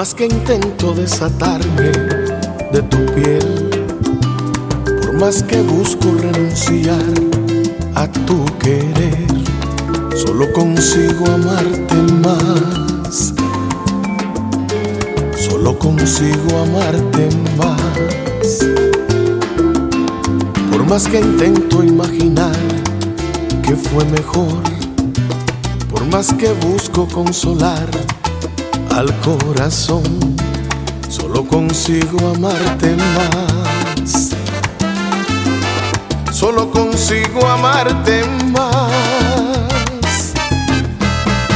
más que intento desatarme de tu piel, por más que busco renunciar a tu querer, solo consigo amarte más. Solo consigo amarte más. Por más que intento imaginar que fue mejor, por más que busco consolar al corazón, solo consigo amarte más. Solo consigo amarte más.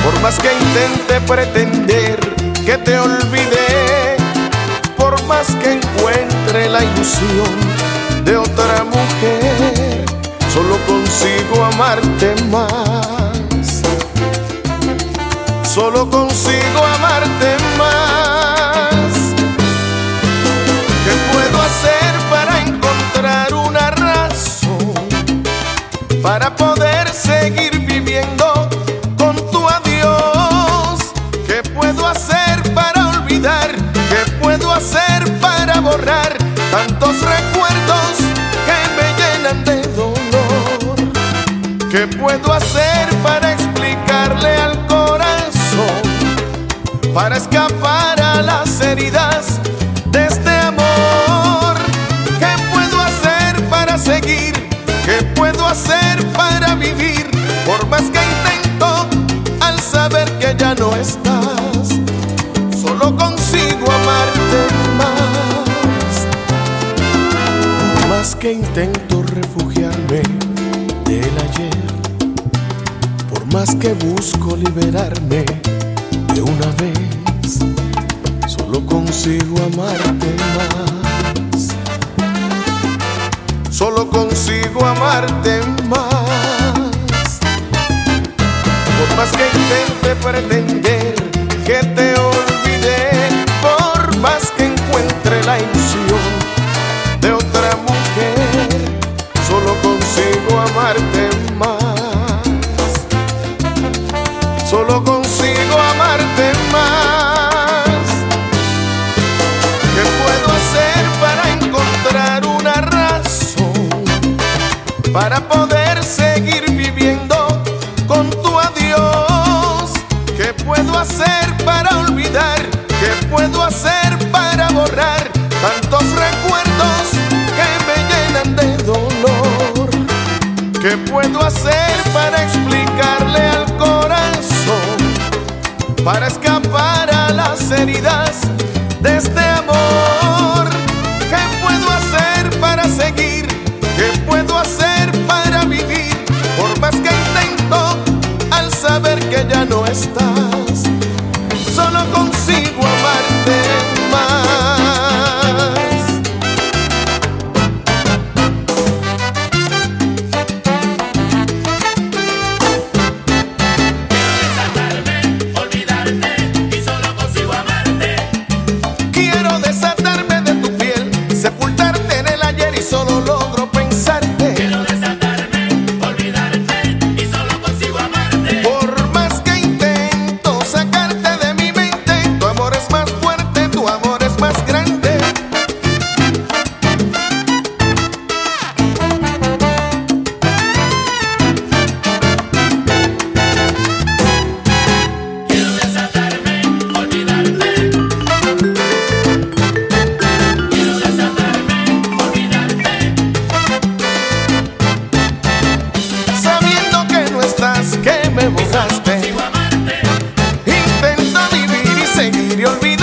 Por más que intente pretender que te olvidé, por más que encuentre la ilusión de otra mujer, solo consigo amarte más. Solo consigo amarte más. ¿Qué puedo hacer para encontrar una razón para poder seguir viviendo con tu adiós? ¿Qué puedo hacer para olvidar? ¿Qué puedo hacer para borrar tantos recuerdos que me llenan de dolor? ¿Qué puedo hacer para Para escapar a las heridas de este amor. ¿Qué puedo hacer para seguir? ¿Qué puedo hacer para vivir? Por más que intento, al saber que ya no estás, solo consigo amarte más. Por más que intento refugiarme del ayer, por más que busco liberarme de una vez, solo consigo amarte más. Solo consigo amarte más. Por más que intente pretender consigo amarte más. ¿Qué puedo hacer para encontrar una razón para poder seguir viviendo con tu adiós? ¿Qué puedo hacer para olvidar? ¿Qué puedo hacer para borrar tantos recuerdos que me llenan de dolor? ¿Qué puedo hacer para explicarle corazón? Para escapar a las heridas de este amor. ¿Qué puedo hacer para seguir? ¿Qué puedo hacer para vivir? Por más que intento, al saber que ya no estás, seguir y olvidar.